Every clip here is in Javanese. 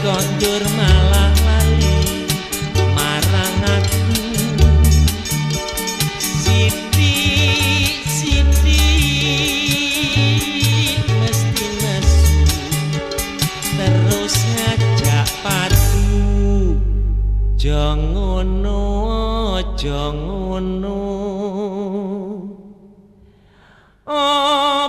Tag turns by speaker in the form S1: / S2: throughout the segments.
S1: kondur malah lali marang aku. Siti, Siti mesti nesu terus ngajak padu. Jongono jongono. Oh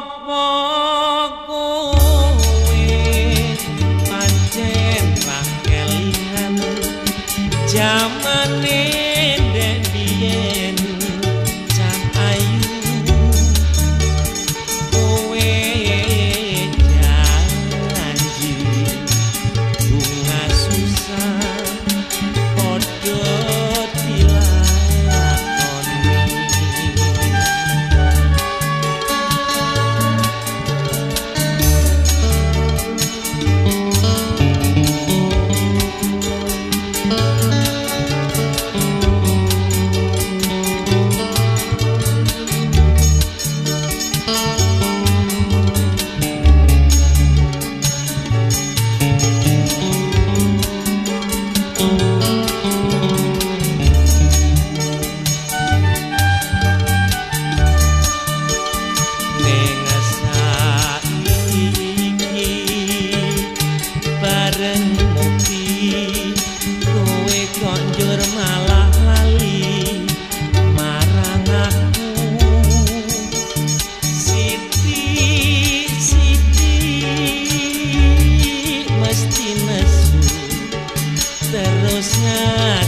S1: Krishna